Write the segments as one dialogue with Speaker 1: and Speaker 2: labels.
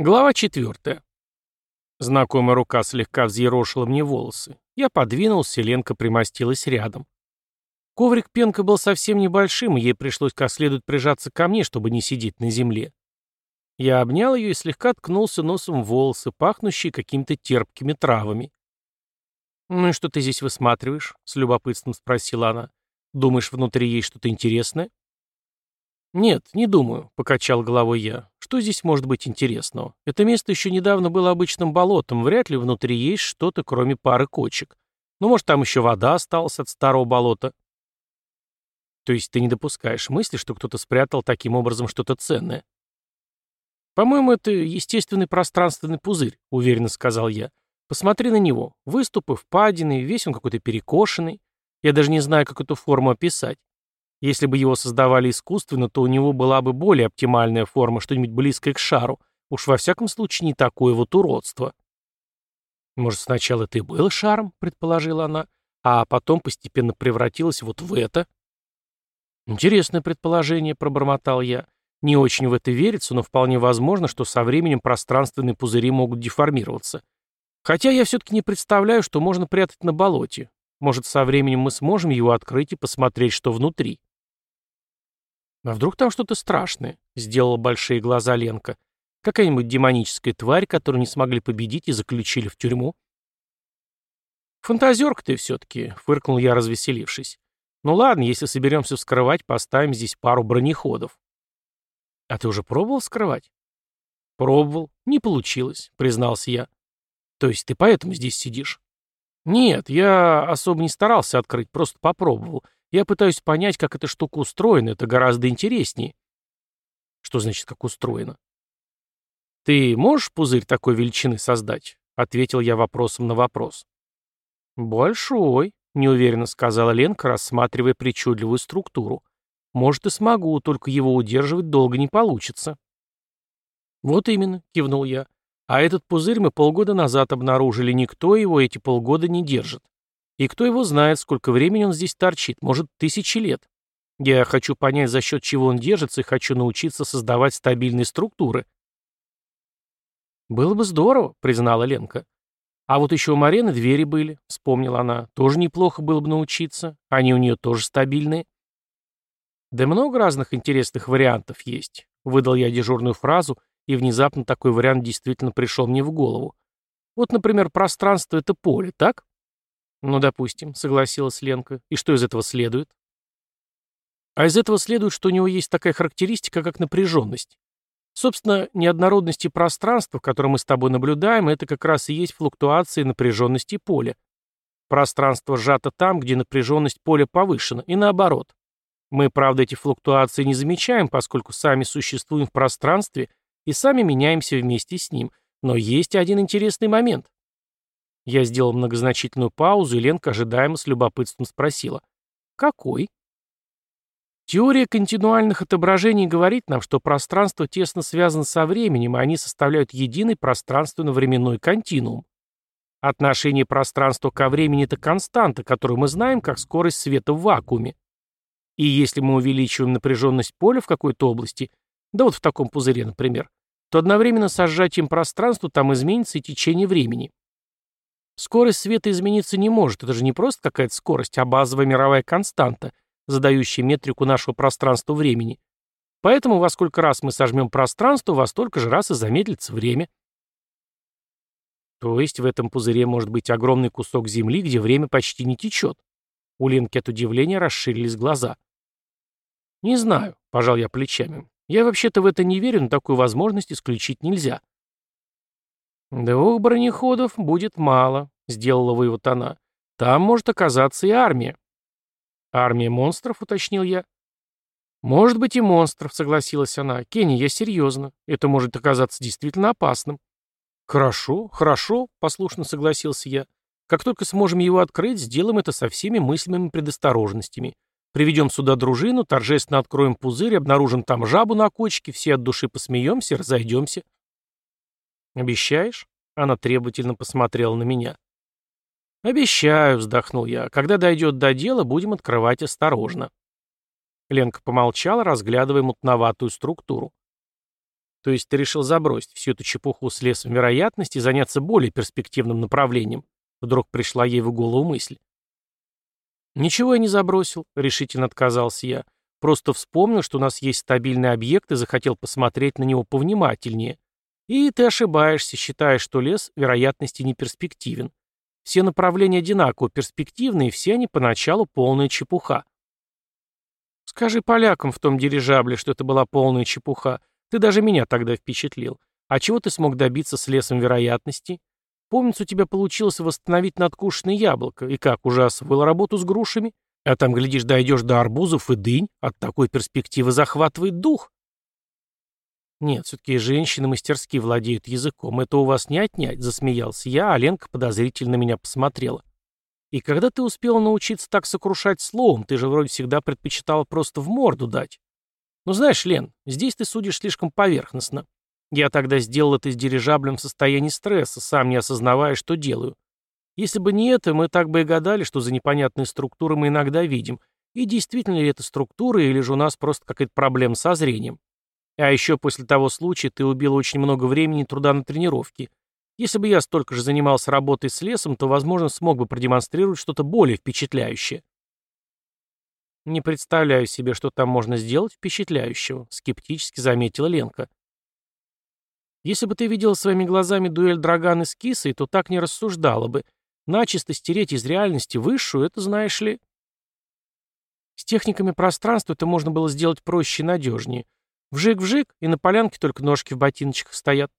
Speaker 1: Глава четвертая. Знакомая рука слегка взъерошила мне волосы. Я подвинулся, Ленка примостилась рядом. Коврик пенка был совсем небольшим, и ей пришлось как следует прижаться ко мне, чтобы не сидеть на земле. Я обнял ее и слегка ткнулся носом в волосы, пахнущие какими-то терпкими травами. «Ну и что ты здесь высматриваешь?» — с любопытством спросила она. «Думаешь, внутри есть что-то интересное?» «Нет, не думаю», — покачал головой я. «Что здесь может быть интересного? Это место еще недавно было обычным болотом, вряд ли внутри есть что-то, кроме пары кочек. Ну, может, там еще вода осталась от старого болота». «То есть ты не допускаешь мысли, что кто-то спрятал таким образом что-то ценное?» «По-моему, это естественный пространственный пузырь», — уверенно сказал я. «Посмотри на него. Выступы, впадины, весь он какой-то перекошенный. Я даже не знаю, как эту форму описать. Если бы его создавали искусственно, то у него была бы более оптимальная форма, что-нибудь близкое к шару. Уж во всяком случае не такое вот уродство. «Может, сначала ты был шаром?» — предположила она, а потом постепенно превратилась вот в это. «Интересное предположение», — пробормотал я. «Не очень в это верится, но вполне возможно, что со временем пространственные пузыри могут деформироваться. Хотя я все-таки не представляю, что можно прятать на болоте. Может, со временем мы сможем его открыть и посмотреть, что внутри». «А вдруг там что-то страшное?» — сделала большие глаза Ленка. «Какая-нибудь демоническая тварь, которую не смогли победить и заключили в тюрьму?» «Фантазерка ты все-таки», — фыркнул я, развеселившись. «Ну ладно, если соберемся вскрывать, поставим здесь пару бронеходов». «А ты уже пробовал вскрывать?» «Пробовал. Не получилось», — признался я. «То есть ты поэтому здесь сидишь?» «Нет, я особо не старался открыть, просто попробовал. Я пытаюсь понять, как эта штука устроена, это гораздо интереснее. Что значит, как устроено? Ты можешь пузырь такой величины создать? Ответил я вопросом на вопрос. Большой, неуверенно сказала Ленка, рассматривая причудливую структуру. Может и смогу, только его удерживать долго не получится. Вот именно, кивнул я. А этот пузырь мы полгода назад обнаружили, никто его эти полгода не держит. И кто его знает, сколько времени он здесь торчит, может, тысячи лет. Я хочу понять, за счет чего он держится, и хочу научиться создавать стабильные структуры. «Было бы здорово», — признала Ленка. «А вот еще у Марены двери были», — вспомнила она. «Тоже неплохо было бы научиться. Они у нее тоже стабильные». «Да много разных интересных вариантов есть», — выдал я дежурную фразу, и внезапно такой вариант действительно пришел мне в голову. Вот, например, пространство — это поле, так? «Ну, допустим», — согласилась Ленка. «И что из этого следует?» А из этого следует, что у него есть такая характеристика, как напряженность. Собственно, неоднородности пространства, которое мы с тобой наблюдаем, это как раз и есть флуктуации напряженности поля. Пространство сжато там, где напряженность поля повышена, и наоборот. Мы, правда, эти флуктуации не замечаем, поскольку сами существуем в пространстве и сами меняемся вместе с ним. Но есть один интересный момент. Я сделал многозначительную паузу, и Ленка ожидаемо с любопытством спросила. «Какой?» Теория континуальных отображений говорит нам, что пространство тесно связано со временем, и они составляют единый пространственно-временной континуум. Отношение пространства ко времени – это константа, которую мы знаем как скорость света в вакууме. И если мы увеличиваем напряженность поля в какой-то области, да вот в таком пузыре, например, то одновременно со сжатием пространства там изменится и течение времени. Скорость света измениться не может, это же не просто какая-то скорость, а базовая мировая константа, задающая метрику нашего пространства-времени. Поэтому во сколько раз мы сожмем пространство, во столько же раз и замедлится время. То есть в этом пузыре может быть огромный кусок земли, где время почти не течет. У Ленки от удивления расширились глаза. «Не знаю», — пожал я плечами. «Я вообще-то в это не верю, но такую возможность исключить нельзя». «Двух бронеходов будет мало», — сделала вывод она. «Там может оказаться и армия». «Армия монстров», — уточнил я. «Может быть и монстров», — согласилась она. «Кенни, я серьезно. Это может оказаться действительно опасным». «Хорошо, хорошо», — послушно согласился я. «Как только сможем его открыть, сделаем это со всеми мыслимыми предосторожностями. Приведем сюда дружину, торжественно откроем пузырь, обнаружим там жабу на кочке, все от души посмеемся, разойдемся». «Обещаешь?» Она требовательно посмотрела на меня. «Обещаю», — вздохнул я. «Когда дойдет до дела, будем открывать осторожно». Ленка помолчала, разглядывая мутноватую структуру. То есть ты решил забросить всю эту чепуху с лесом вероятности и заняться более перспективным направлением? Вдруг пришла ей в голову мысль. «Ничего я не забросил», — решительно отказался я. «Просто вспомнил, что у нас есть стабильный объект и захотел посмотреть на него повнимательнее. И ты ошибаешься, считая, что лес вероятности не перспективен. Все направления одинаково перспективны, и все они поначалу полная чепуха». «Скажи полякам в том дирижабле, что это была полная чепуха. Ты даже меня тогда впечатлил. А чего ты смог добиться с лесом вероятностей? Помнится, у тебя получилось восстановить надкушенное яблоко. И как, уже освоил работу с грушами? А там, глядишь, дойдешь до арбузов и дынь. От такой перспективы захватывает дух. Нет, все-таки женщины мастерски владеют языком. Это у вас не отнять, засмеялся я, а Ленка подозрительно на меня посмотрела. И когда ты успела научиться так сокрушать словом, ты же вроде всегда предпочитала просто в морду дать. Ну знаешь, Лен, здесь ты судишь слишком поверхностно. Я тогда сделал это с дирижаблем в состоянии стресса, сам не осознавая, что делаю. Если бы не это, мы так бы и гадали, что за непонятные структуры мы иногда видим. И действительно ли это структура, или же у нас просто какая-то проблема со зрением. А еще после того случая ты убил очень много времени и труда на тренировке. Если бы я столько же занимался работой с лесом, то, возможно, смог бы продемонстрировать что-то более впечатляющее. Не представляю себе, что там можно сделать впечатляющего, скептически заметила Ленка. Если бы ты видела своими глазами дуэль Драганы с Кисой, то так не рассуждала бы. Начисто стереть из реальности высшую, это знаешь ли... С техниками пространства это можно было сделать проще и надежнее. Вжик-вжик, и на полянке только ножки в ботиночках стоят.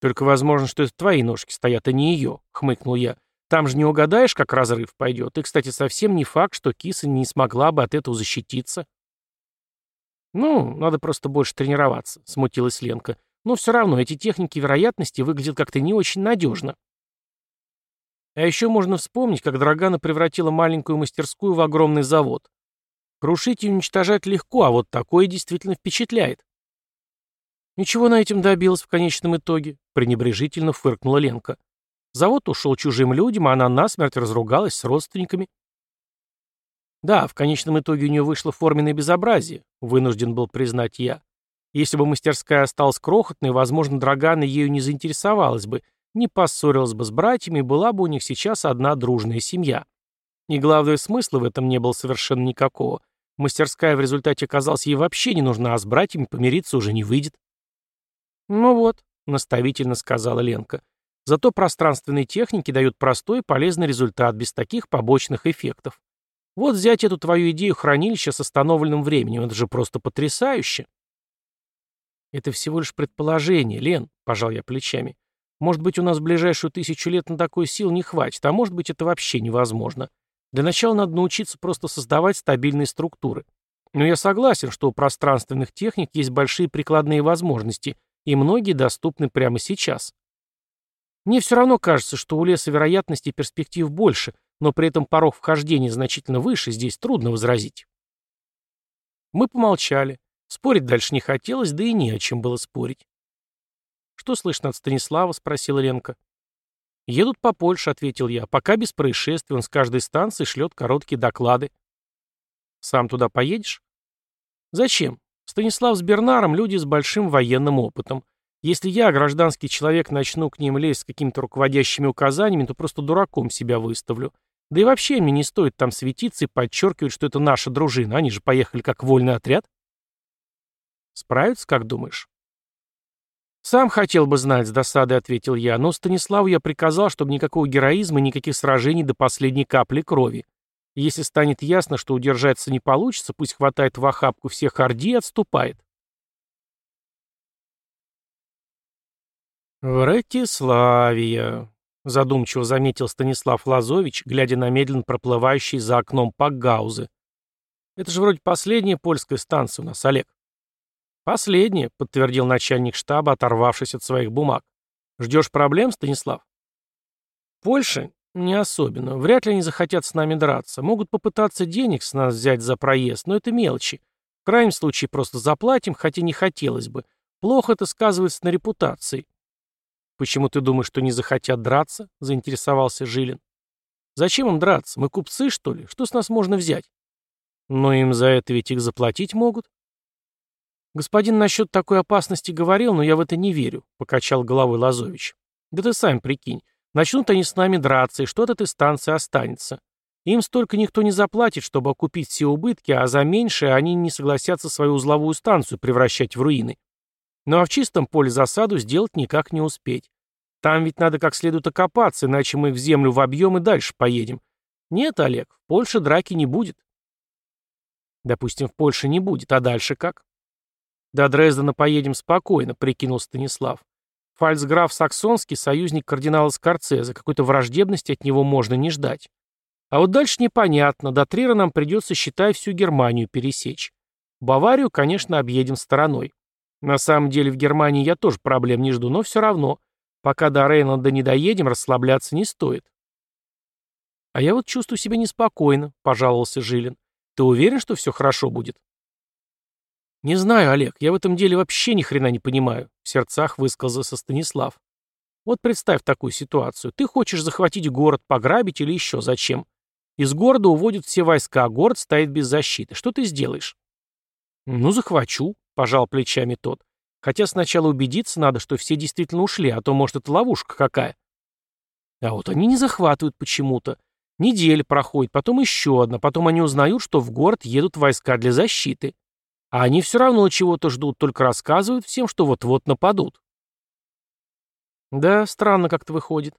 Speaker 1: Только возможно, что это твои ножки стоят, а не ее, хмыкнул я. Там же не угадаешь, как разрыв пойдет. И, кстати, совсем не факт, что киса не смогла бы от этого защититься. Ну, надо просто больше тренироваться, смутилась Ленка. Но все равно эти техники вероятности выглядят как-то не очень надежно. А еще можно вспомнить, как Драгана превратила маленькую мастерскую в огромный завод. Крушить и уничтожать легко, а вот такое действительно впечатляет. Ничего на этим добилась в конечном итоге, пренебрежительно фыркнула Ленка. Завод ушел чужим людям, а она насмерть разругалась с родственниками. Да, в конечном итоге у нее вышло форменное безобразие, вынужден был признать я. Если бы мастерская осталась крохотной, возможно, Драгана ею не заинтересовалась бы, не поссорилась бы с братьями, была бы у них сейчас одна дружная семья. И главное, смысла в этом не было совершенно никакого. Мастерская в результате оказалась ей вообще не нужна, а с братьями помириться уже не выйдет. «Ну вот», — наставительно сказала Ленка, — «зато пространственные техники дают простой и полезный результат без таких побочных эффектов. Вот взять эту твою идею хранилища с остановленным временем, это же просто потрясающе». «Это всего лишь предположение, Лен», — пожал я плечами. «Может быть, у нас в ближайшую тысячу лет на такой сил не хватит, а может быть, это вообще невозможно. Для начала надо научиться просто создавать стабильные структуры. Но я согласен, что у пространственных техник есть большие прикладные возможности, и многие доступны прямо сейчас. Мне все равно кажется, что у леса вероятности и перспектив больше, но при этом порог вхождения значительно выше, здесь трудно возразить». Мы помолчали. Спорить дальше не хотелось, да и не о чем было спорить. «Что слышно от Станислава?» — спросила Ленка. «Едут по Польше», — ответил я. «Пока без происшествий, он с каждой станции шлет короткие доклады». «Сам туда поедешь?» «Зачем? Станислав с Бернаром — люди с большим военным опытом. Если я, гражданский человек, начну к ним лезть с какими-то руководящими указаниями, то просто дураком себя выставлю. Да и вообще мне не стоит там светиться и подчеркивать, что это наша дружина. Они же поехали как вольный отряд. Справятся, как думаешь? «Сам хотел бы знать», — с досадой ответил я, но Станиславу я приказал, чтобы никакого героизма и никаких сражений до последней капли крови. если станет ясно, что удержаться не получится, пусть хватает в охапку всех орди и отступает. «Вратиславия», — задумчиво заметил Станислав Лазович, глядя на медленно проплывающий за окном Пакгаузы. «Это же вроде последняя польская станция у нас, Олег». «Последнее», — подтвердил начальник штаба, оторвавшись от своих бумаг. «Ждешь проблем, Станислав?» «Польша? Не особенно. Вряд ли они захотят с нами драться. Могут попытаться денег с нас взять за проезд, но это мелочи. В крайнем случае просто заплатим, хотя не хотелось бы. Плохо это сказывается на репутации». «Почему ты думаешь, что не захотят драться?» — заинтересовался Жилин. «Зачем им драться? Мы купцы, что ли? Что с нас можно взять?» «Но им за это ведь их заплатить могут». «Господин насчет такой опасности говорил, но я в это не верю», — покачал головой Лазович. «Да ты сам прикинь. Начнут они с нами драться, и что от этой станции останется. Им столько никто не заплатит, чтобы окупить все убытки, а за меньшее они не согласятся свою узловую станцию превращать в руины. Ну а в чистом поле засаду сделать никак не успеть. Там ведь надо как следует окопаться, иначе мы в землю вобьем и дальше поедем. Нет, Олег, в Польше драки не будет. Допустим, в Польше не будет, а дальше как? До Дрездена поедем спокойно, прикинул Станислав. Фальцграф Саксонский — союзник кардинала Скорцезе, какой-то враждебности от него можно не ждать. А вот дальше непонятно, до Трира нам придется, считай, всю Германию пересечь. Баварию, конечно, объедем стороной. На самом деле в Германии я тоже проблем не жду, но все равно, пока до Рейнланда не доедем, расслабляться не стоит. А я вот чувствую себя неспокойно, пожаловался Жилин. Ты уверен, что все хорошо будет? Не знаю, Олег, я в этом деле вообще ни хрена не понимаю, в сердцах высказался Станислав. Вот представь такую ситуацию. Ты хочешь захватить город, пограбить или еще зачем? Из города уводят все войска, а город стоит без защиты. Что ты сделаешь? Ну, захвачу, пожал плечами тот. Хотя сначала убедиться надо, что все действительно ушли, а то, может, это ловушка какая. А вот они не захватывают почему-то. Неделя проходит, потом еще одна, потом они узнают, что в город едут войска для защиты. А они все равно чего-то ждут, только рассказывают всем, что вот-вот нападут. Да, странно как-то выходит.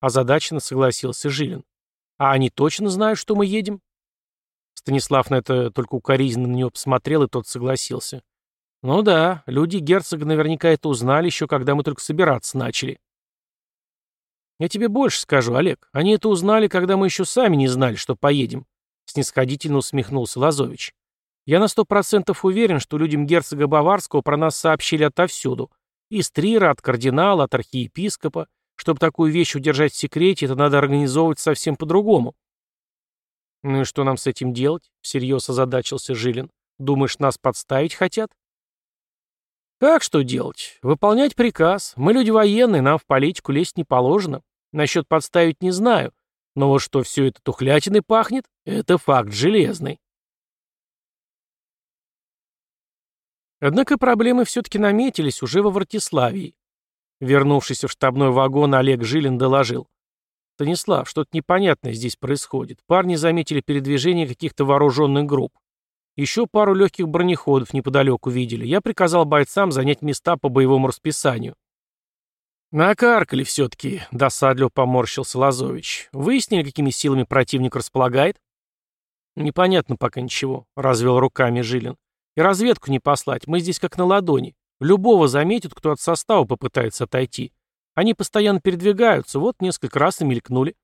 Speaker 1: Озадаченно согласился Жилин. А они точно знают, что мы едем? Станислав на это только укоризненно на него посмотрел, и тот согласился. Ну да, люди герцога наверняка это узнали еще, когда мы только собираться начали. Я тебе больше скажу, Олег. Они это узнали, когда мы еще сами не знали, что поедем. Снисходительно усмехнулся Лазович. Я на сто процентов уверен, что людям герцога Баварского про нас сообщили отовсюду. Из Трира, от кардинала, от архиепископа. Чтобы такую вещь удержать в секрете, это надо организовывать совсем по-другому. «Ну и что нам с этим делать?» — всерьез озадачился Жилин. «Думаешь, нас подставить хотят?» «Как что делать? Выполнять приказ. Мы люди военные, нам в политику лезть не положено. Насчет подставить не знаю. Но вот что все это тухлятиной пахнет, это факт железный». Однако проблемы все-таки наметились уже во Вратиславии. Вернувшись в штабной вагон, Олег Жилин доложил. «Станислав, что-то непонятное здесь происходит. Парни заметили передвижение каких-то вооруженных групп. Еще пару легких бронеходов неподалеку видели. Я приказал бойцам занять места по боевому расписанию». «Накаркали все-таки», — досадливо поморщился Лазович. «Выяснили, какими силами противник располагает?» «Непонятно пока ничего», — развел руками Жилин. «И разведку не послать, мы здесь как на ладони. Любого заметят, кто от состава попытается отойти. Они постоянно передвигаются, вот несколько раз и мелькнули.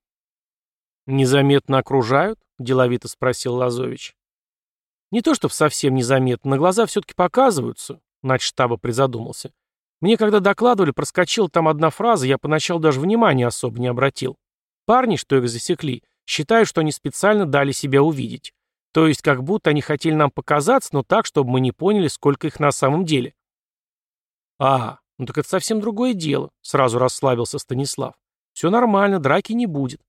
Speaker 1: «Незаметно окружают?» — деловито спросил Лазович. «Не то чтобы совсем незаметно, на глаза все-таки показываются», — нач штаба призадумался. «Мне когда докладывали, проскочила там одна фраза, я поначалу даже внимания особо не обратил. Парни, что их засекли, считают, что они специально дали себя увидеть. То есть как будто они хотели нам показаться, но так, чтобы мы не поняли, сколько их на самом деле. «А, ну так это совсем другое дело», — сразу расслабился Станислав. «Все нормально, драки не будет».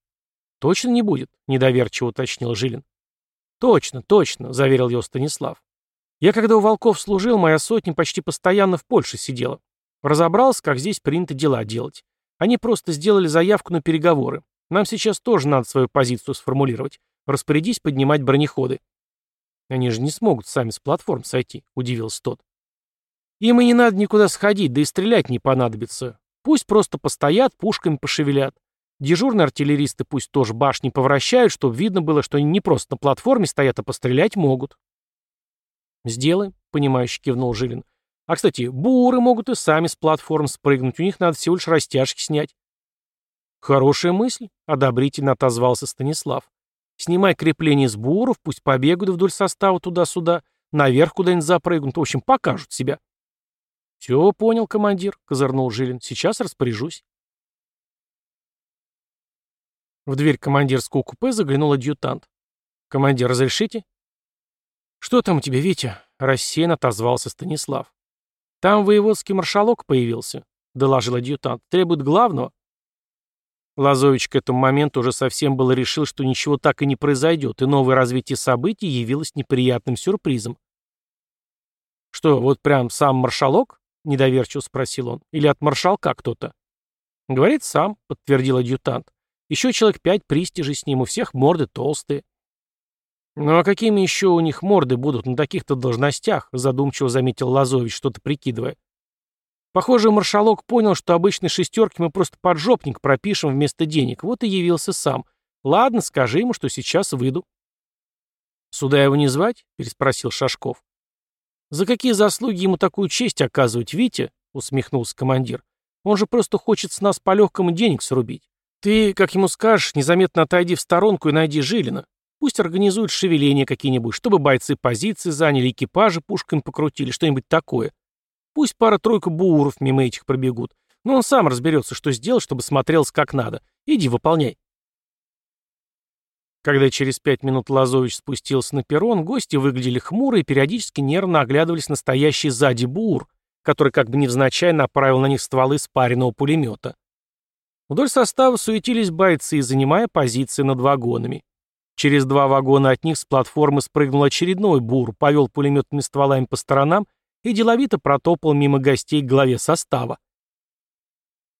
Speaker 1: «Точно не будет?» — недоверчиво уточнил Жилин. «Точно, точно», — заверил его Станислав. «Я когда у волков служил, моя сотня почти постоянно в Польше сидела. Разобрался, как здесь принято дела делать. Они просто сделали заявку на переговоры. Нам сейчас тоже надо свою позицию сформулировать. Распорядись поднимать бронеходы». «Они же не смогут сами с платформ сойти», — удивился тот. Им и не надо никуда сходить, да и стрелять не понадобится. Пусть просто постоят, пушками пошевелят. Дежурные артиллеристы пусть тоже башни повращают, чтобы видно было, что они не просто на платформе стоят, а пострелять могут. «Сделаем», — понимающе кивнул Жилин. «А, кстати, буры могут и сами с платформ спрыгнуть, у них надо всего лишь растяжки снять». «Хорошая мысль», — одобрительно отозвался Станислав. «Снимай крепление с буров, пусть побегают вдоль состава туда-сюда, наверх куда-нибудь запрыгнут, в общем, покажут себя». «Все понял, командир», — козырнул Жилин. «Сейчас распоряжусь». В дверь командирского купе заглянул адъютант. «Командир, разрешите?» «Что там у тебя, Витя?» — рассеянно отозвался Станислав. «Там воеводский маршалок появился», — доложил адъютант. «Требует главного». Лазович к этому моменту уже совсем было решил, что ничего так и не произойдет, и новое развитие событий явилось неприятным сюрпризом. «Что, вот прям сам маршалок?» — недоверчиво спросил он. «Или от маршалка кто-то?» «Говорит, сам», — подтвердил адъютант. «Еще человек пять пристижей с ним, у всех морды толстые». «Ну а какими еще у них морды будут на таких-то должностях?» — задумчиво заметил Лазович, что-то прикидывая. Похоже, маршалок понял, что обычной шестерки мы просто поджопник пропишем вместо денег, вот и явился сам. Ладно, скажи ему, что сейчас выйду. «Сюда его не звать?» — переспросил Шашков. «За какие заслуги ему такую честь оказывать, Витя?» — усмехнулся командир. «Он же просто хочет с нас по-легкому денег срубить. Ты, как ему скажешь, незаметно отойди в сторонку и найди Жилина. Пусть организуют шевеления какие-нибудь, чтобы бойцы позиции заняли, экипажи пушками покрутили, что-нибудь такое. Пусть пара-тройка бууров мимо этих пробегут. Но он сам разберется, что сделать, чтобы смотрелось как надо. Иди, выполняй. Когда через пять минут Лазович спустился на перрон, гости выглядели хмуро и периодически нервно оглядывались на стоящий сзади бур, который как бы невзначай направил на них стволы спаренного пулемета. Вдоль состава суетились бойцы, занимая позиции над вагонами. Через два вагона от них с платформы спрыгнул очередной бур, повел пулеметными стволами по сторонам и деловито протопал мимо гостей к главе состава.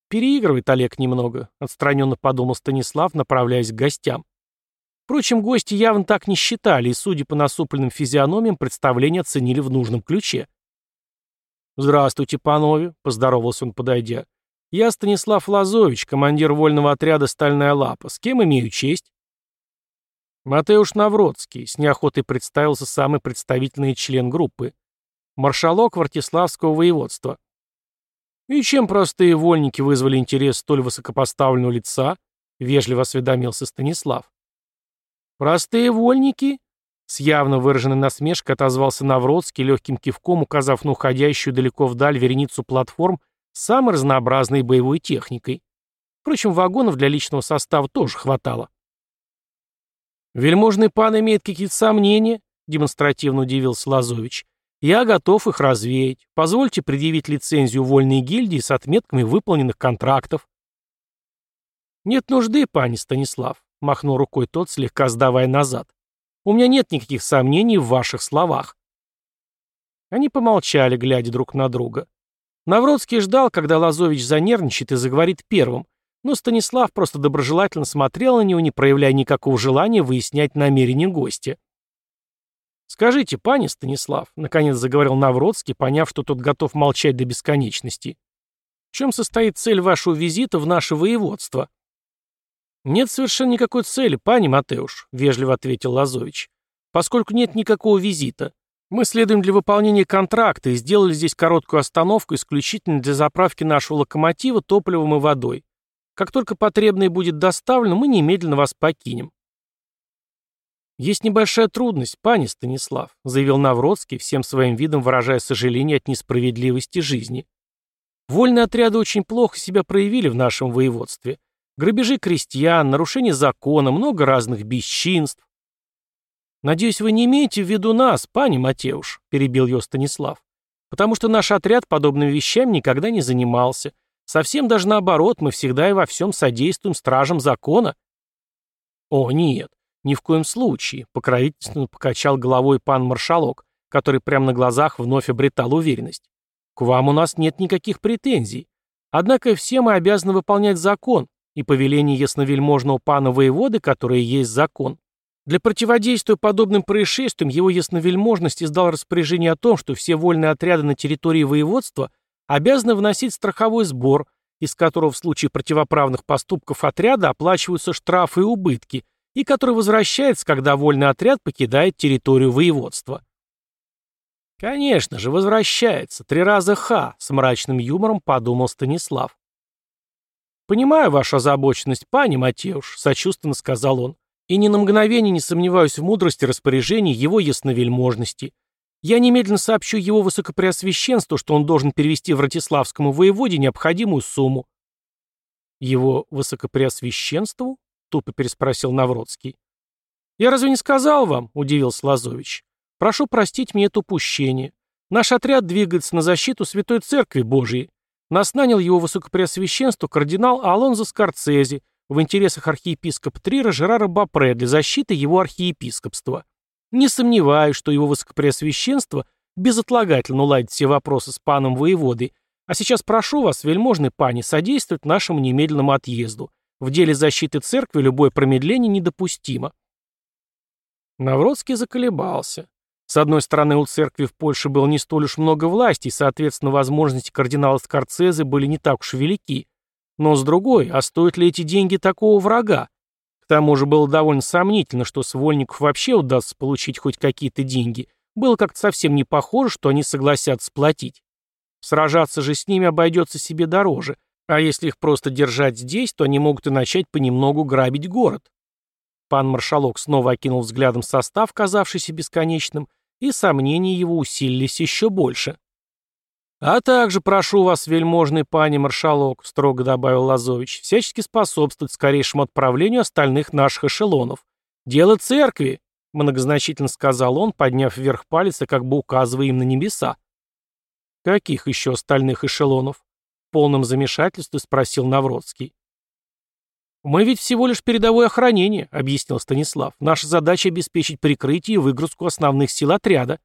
Speaker 1: «Переигрывает Олег немного», — отстраненно подумал Станислав, направляясь к гостям. Впрочем, гости явно так не считали, и, судя по насупленным физиономиям, представление оценили в нужном ключе. «Здравствуйте, панове», — поздоровался он, подойдя. «Я Станислав Лазович, командир вольного отряда «Стальная лапа». С кем имею честь?» Матеуш Навродский, с неохотой представился самый представительный член группы маршалок Вартиславского воеводства. «И чем простые вольники вызвали интерес столь высокопоставленного лица?» — вежливо осведомился Станислав. «Простые вольники?» — с явно выраженной насмешкой отозвался Навродский, легким кивком указав на уходящую далеко вдаль вереницу платформ с самой разнообразной боевой техникой. Впрочем, вагонов для личного состава тоже хватало. «Вельможный пан имеет какие-то сомнения?» — демонстративно удивился Лазович. Я готов их развеять. Позвольте предъявить лицензию вольной гильдии с отметками выполненных контрактов. Нет нужды, пани Станислав, махнул рукой тот, слегка сдавая назад. У меня нет никаких сомнений в ваших словах. Они помолчали, глядя друг на друга. Навродский ждал, когда Лазович занервничает и заговорит первым, но Станислав просто доброжелательно смотрел на него, не проявляя никакого желания выяснять намерения гостя. «Скажите, пани Станислав», — наконец заговорил Навродский, поняв, что тот готов молчать до бесконечности, «в чем состоит цель вашего визита в наше воеводство?» «Нет совершенно никакой цели, пани Матеуш», — вежливо ответил Лазович, «поскольку нет никакого визита. Мы следуем для выполнения контракта и сделали здесь короткую остановку исключительно для заправки нашего локомотива топливом и водой. Как только потребное будет доставлено, мы немедленно вас покинем. «Есть небольшая трудность, пани Станислав», — заявил Навродский, всем своим видом выражая сожаление от несправедливости жизни. «Вольные отряды очень плохо себя проявили в нашем воеводстве. Грабежи крестьян, нарушение закона, много разных бесчинств». «Надеюсь, вы не имеете в виду нас, пани Матеуш», — перебил ее Станислав. «Потому что наш отряд подобными вещами никогда не занимался. Совсем даже наоборот, мы всегда и во всем содействуем стражам закона». «О, нет, «Ни в коем случае», — покровительственно покачал головой пан маршалок, который прямо на глазах вновь обретал уверенность. «К вам у нас нет никаких претензий. Однако все мы обязаны выполнять закон и повеление ясновельможного пана воеводы, которое есть закон. Для противодействия подобным происшествиям его ясновельможность издал распоряжение о том, что все вольные отряды на территории воеводства обязаны вносить страховой сбор, из которого в случае противоправных поступков отряда оплачиваются штрафы и убытки, и который возвращается, когда вольный отряд покидает территорию воеводства. «Конечно же, возвращается. Три раза ха», — с мрачным юмором подумал Станислав. «Понимаю вашу озабоченность, пани Матеуш», — сочувственно сказал он, «и ни на мгновение не сомневаюсь в мудрости распоряжений его ясновельможности. Я немедленно сообщу его высокопреосвященству, что он должен перевести в Ратиславскому воеводе необходимую сумму». «Его высокопреосвященству?» Тупо переспросил Навродский. «Я разве не сказал вам?» — удивился Лазович. «Прошу простить мне это упущение. Наш отряд двигается на защиту Святой Церкви Божией. Нас нанял его высокопреосвященство кардинал Алонзо Скорцези в интересах архиепископа Трира Жерара Бапре для защиты его архиепископства. Не сомневаюсь, что его высокопреосвященство безотлагательно уладить все вопросы с паном воеводой, а сейчас прошу вас, вельможный пани, содействовать нашему немедленному отъезду. В деле защиты церкви любое промедление недопустимо». Навродский заколебался. С одной стороны, у церкви в Польше было не столь уж много власти, и, соответственно, возможности кардинала Скорцезе были не так уж велики. Но с другой, а стоят ли эти деньги такого врага? К тому же было довольно сомнительно, что с вольников вообще удастся получить хоть какие-то деньги. Было как-то совсем не похоже, что они согласятся платить. Сражаться же с ними обойдется себе дороже, а если их просто держать здесь, то они могут и начать понемногу грабить город. Пан маршалок снова окинул взглядом состав, казавшийся бесконечным, и сомнения его усилились еще больше. «А также прошу вас, вельможный пани маршалок», — строго добавил Лазович, «всячески способствовать скорейшему отправлению остальных наших эшелонов. Дело церкви», — многозначительно сказал он, подняв вверх палец и как бы указывая им на небеса. «Каких еще остальных эшелонов?» — полном замешательстве спросил Навродский. «Мы ведь всего лишь передовое охранение», — объяснил Станислав. «Наша задача — обеспечить прикрытие и выгрузку основных сил отряда».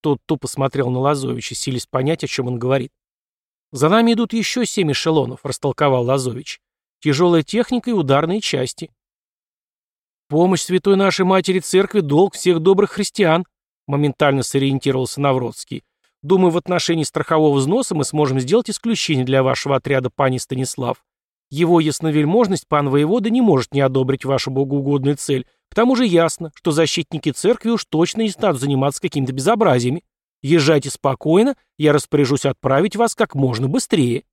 Speaker 1: Тот тупо смотрел на Лазовича, силясь понять, о чем он говорит. «За нами идут еще семь эшелонов», — растолковал Лазович. «Тяжелая техника и ударные части». «Помощь святой нашей матери церкви — долг всех добрых христиан», — моментально сориентировался Навродский. «Думаю, в отношении страхового взноса мы сможем сделать исключение для вашего отряда, пани Станислав. Его ясновельможность пан воевода не может не одобрить вашу богоугодную цель. К тому же ясно, что защитники церкви уж точно не станут заниматься какими-то безобразиями. Езжайте спокойно, я распоряжусь отправить вас как можно быстрее.